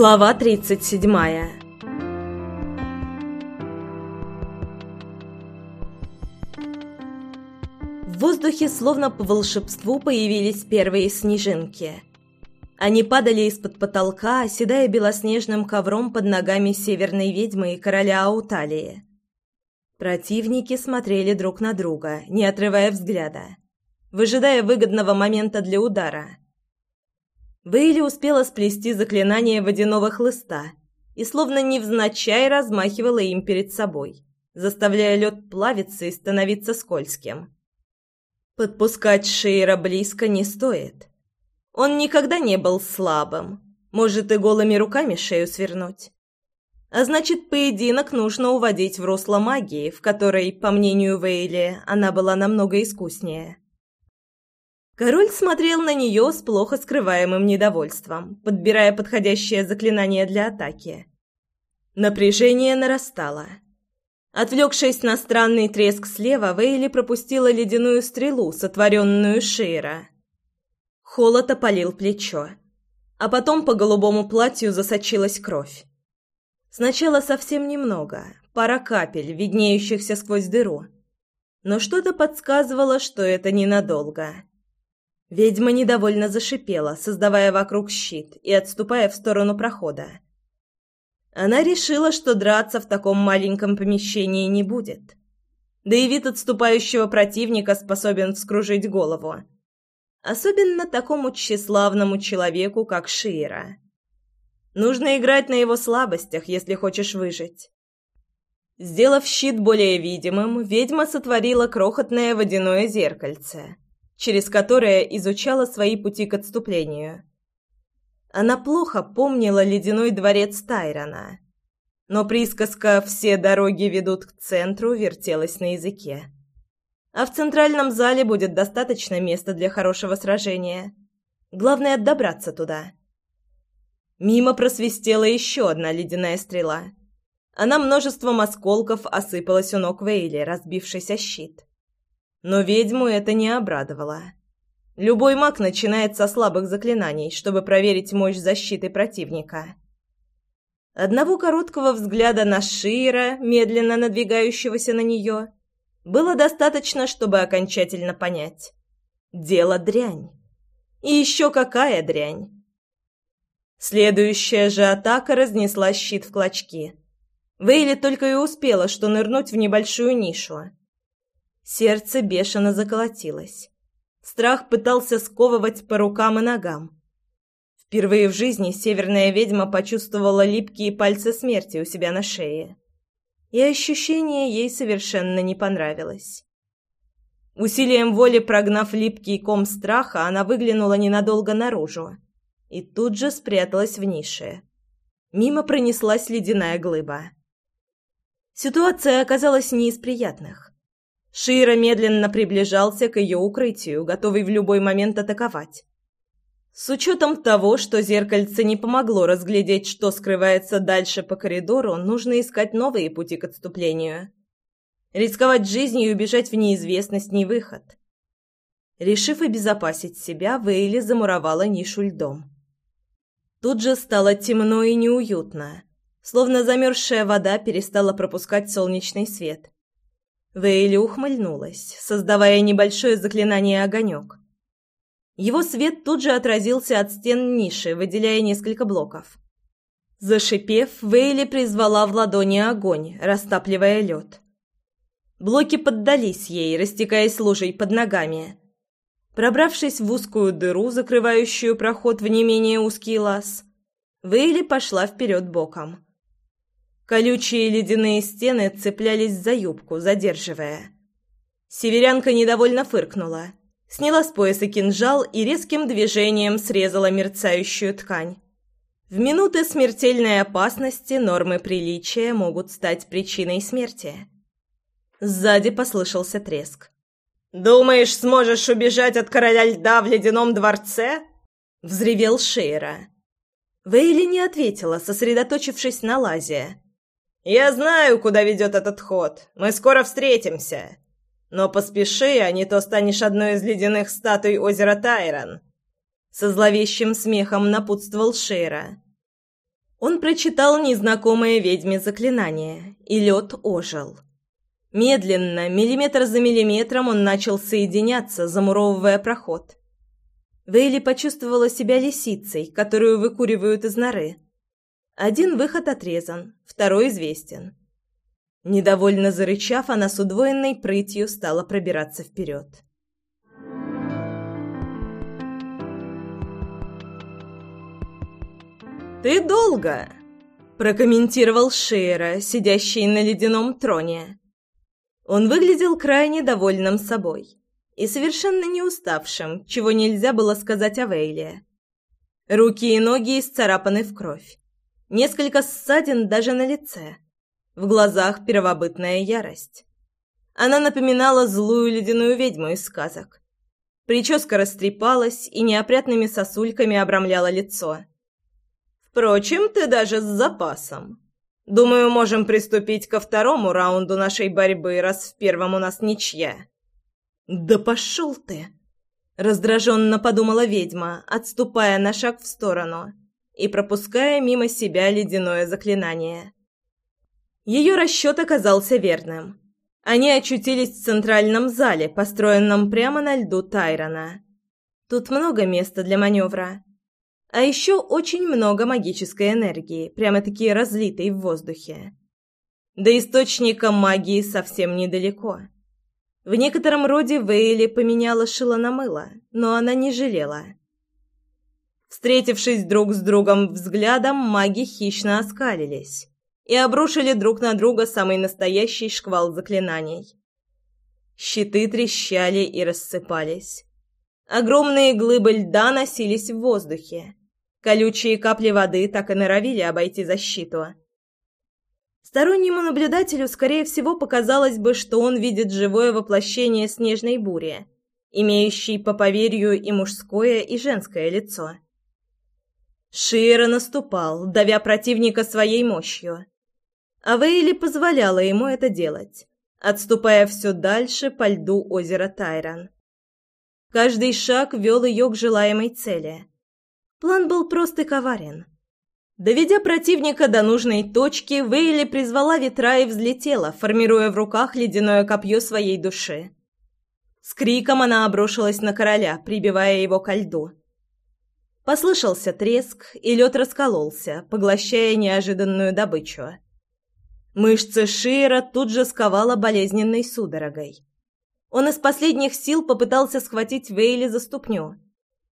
Глава 37 В воздухе словно по волшебству появились первые снежинки. Они падали из-под потолка, оседая белоснежным ковром под ногами северной ведьмы и короля Ауталии. Противники смотрели друг на друга, не отрывая взгляда, выжидая выгодного момента для удара – Вейли успела сплести заклинание водяного хлыста и словно невзначай размахивала им перед собой, заставляя лед плавиться и становиться скользким. Подпускать Шейра близко не стоит. Он никогда не был слабым, может и голыми руками шею свернуть. А значит, поединок нужно уводить в русло магии, в которой, по мнению Вейли, она была намного искуснее. Король смотрел на нее с плохо скрываемым недовольством, подбирая подходящее заклинание для атаки. Напряжение нарастало. Отвлекшись на странный треск слева, Вейли пропустила ледяную стрелу, сотворенную Шейра. Холод опалил плечо, а потом по голубому платью засочилась кровь. Сначала совсем немного, пара капель, виднеющихся сквозь дыру. Но что-то подсказывало, что это ненадолго. Ведьма недовольно зашипела, создавая вокруг щит и отступая в сторону прохода. Она решила, что драться в таком маленьком помещении не будет. Да и вид отступающего противника способен вскружить голову. Особенно такому тщеславному человеку, как Шиера. Нужно играть на его слабостях, если хочешь выжить. Сделав щит более видимым, ведьма сотворила крохотное водяное зеркальце – через которое изучала свои пути к отступлению. Она плохо помнила ледяной дворец Тайрона, но присказка «все дороги ведут к центру» вертелась на языке. А в центральном зале будет достаточно места для хорошего сражения. Главное — добраться туда. Мимо просвистела еще одна ледяная стрела. Она множеством осколков осыпалась у ног Вейли, разбившись о щит. Но ведьму это не обрадовало. Любой маг начинает со слабых заклинаний, чтобы проверить мощь защиты противника. Одного короткого взгляда на Шира, медленно надвигающегося на нее, было достаточно, чтобы окончательно понять. Дело дрянь. И еще какая дрянь. Следующая же атака разнесла щит в клочки. Вейли только и успела, что нырнуть в небольшую нишу. Сердце бешено заколотилось. Страх пытался сковывать по рукам и ногам. Впервые в жизни северная ведьма почувствовала липкие пальцы смерти у себя на шее. И ощущение ей совершенно не понравилось. Усилием воли прогнав липкий ком страха, она выглянула ненадолго наружу и тут же спряталась в нише. Мимо пронеслась ледяная глыба. Ситуация оказалась не из приятных. Шира медленно приближался к ее укрытию, готовый в любой момент атаковать. С учетом того, что зеркальце не помогло разглядеть, что скрывается дальше по коридору, нужно искать новые пути к отступлению. Рисковать жизнью и убежать в неизвестность не выход. Решив обезопасить себя, Вейли замуровала нишу льдом. Тут же стало темно и неуютно, словно замерзшая вода перестала пропускать солнечный свет. Вейли ухмыльнулась, создавая небольшое заклинание «Огонек». Его свет тут же отразился от стен ниши, выделяя несколько блоков. Зашипев, Вейли призвала в ладони огонь, растапливая лед. Блоки поддались ей, растекаясь лужей под ногами. Пробравшись в узкую дыру, закрывающую проход в не менее узкий лаз, Вейли пошла вперед боком. Колючие ледяные стены цеплялись за юбку, задерживая. Северянка недовольно фыркнула, сняла с пояса кинжал и резким движением срезала мерцающую ткань. В минуты смертельной опасности нормы приличия могут стать причиной смерти. Сзади послышался треск. «Думаешь, сможешь убежать от короля льда в ледяном дворце?» — взревел Шейра. Вейли не ответила, сосредоточившись на лазе. «Я знаю, куда ведет этот ход. Мы скоро встретимся. Но поспеши, а не то станешь одной из ледяных статуй озера Тайрон». Со зловещим смехом напутствовал Шейра. Он прочитал незнакомое ведьме заклинание, и лед ожил. Медленно, миллиметр за миллиметром, он начал соединяться, замуровывая проход. Вейли почувствовала себя лисицей, которую выкуривают из норы. Один выход отрезан, второй известен. Недовольно зарычав, она с удвоенной прытью стала пробираться вперед. «Ты долго!» – прокомментировал Шейра, сидящий на ледяном троне. Он выглядел крайне довольным собой и совершенно не уставшим, чего нельзя было сказать о Вейле. Руки и ноги исцарапаны в кровь. Несколько ссадин даже на лице. В глазах первобытная ярость. Она напоминала злую ледяную ведьму из сказок. Прическа растрепалась и неопрятными сосульками обрамляла лицо. «Впрочем, ты даже с запасом. Думаю, можем приступить ко второму раунду нашей борьбы, раз в первом у нас ничья». «Да пошел ты!» — раздраженно подумала ведьма, отступая на шаг в сторону и пропуская мимо себя ледяное заклинание. Ее расчет оказался верным. Они очутились в центральном зале, построенном прямо на льду Тайрона. Тут много места для маневра. А еще очень много магической энергии, прямо-таки разлитой в воздухе. До источника магии совсем недалеко. В некотором роде Вейли поменяла шило на мыло, но она не жалела. Встретившись друг с другом взглядом, маги хищно оскалились и обрушили друг на друга самый настоящий шквал заклинаний. Щиты трещали и рассыпались. Огромные глыбы льда носились в воздухе. Колючие капли воды так и норовили обойти защиту. Стороннему наблюдателю, скорее всего, показалось бы, что он видит живое воплощение снежной бури, имеющей по поверью и мужское, и женское лицо. Широ наступал, давя противника своей мощью. А Вейли позволяла ему это делать, отступая все дальше по льду озера Тайран. Каждый шаг вел ее к желаемой цели. План был прост и коварен — Доведя противника до нужной точки, Вейли призвала ветра и взлетела, формируя в руках ледяное копье своей души. С криком она обрушилась на короля, прибивая его ко льду. Послышался треск, и лед раскололся, поглощая неожиданную добычу. Мышцы Шира тут же сковала болезненной судорогой. Он из последних сил попытался схватить Вейли за ступню,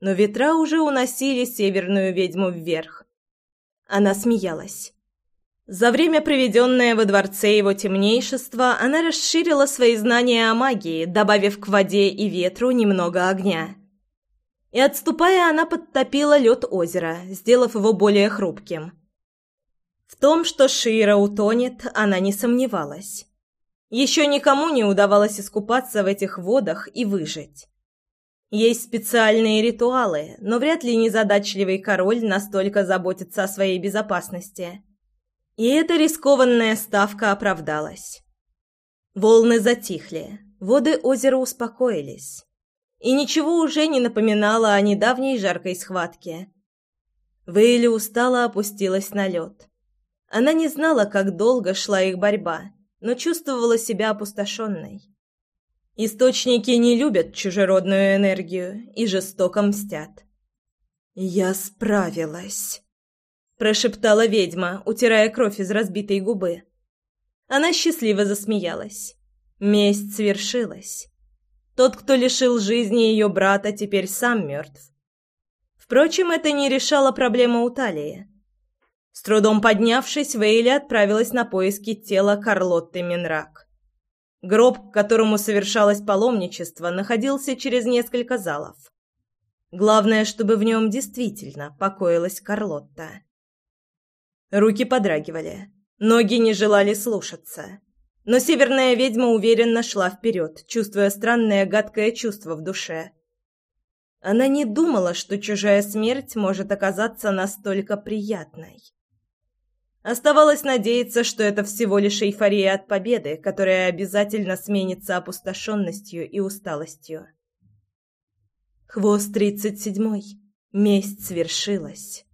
но ветра уже уносили северную ведьму вверх. Она смеялась. За время, проведенное во дворце его темнейшества, она расширила свои знания о магии, добавив к воде и ветру немного огня. И отступая, она подтопила лед озера, сделав его более хрупким. В том, что Шира утонет, она не сомневалась. Еще никому не удавалось искупаться в этих водах и выжить. Есть специальные ритуалы, но вряд ли незадачливый король настолько заботится о своей безопасности. И эта рискованная ставка оправдалась. Волны затихли, воды озера успокоились. И ничего уже не напоминало о недавней жаркой схватке. Вейли устало опустилась на лед. Она не знала, как долго шла их борьба, но чувствовала себя опустошенной. Источники не любят чужеродную энергию и жестоко мстят. «Я справилась», — прошептала ведьма, утирая кровь из разбитой губы. Она счастливо засмеялась. Месть свершилась. Тот, кто лишил жизни ее брата, теперь сам мертв. Впрочем, это не решало проблему у Талии. С трудом поднявшись, Вейли отправилась на поиски тела Карлотты Минрак. Гроб, к которому совершалось паломничество, находился через несколько залов. Главное, чтобы в нем действительно покоилась Карлотта. Руки подрагивали, ноги не желали слушаться. Но северная ведьма уверенно шла вперед, чувствуя странное гадкое чувство в душе. Она не думала, что чужая смерть может оказаться настолько приятной. Оставалось надеяться, что это всего лишь эйфория от победы, которая обязательно сменится опустошенностью и усталостью. Хвост тридцать седьмой. Месть свершилась.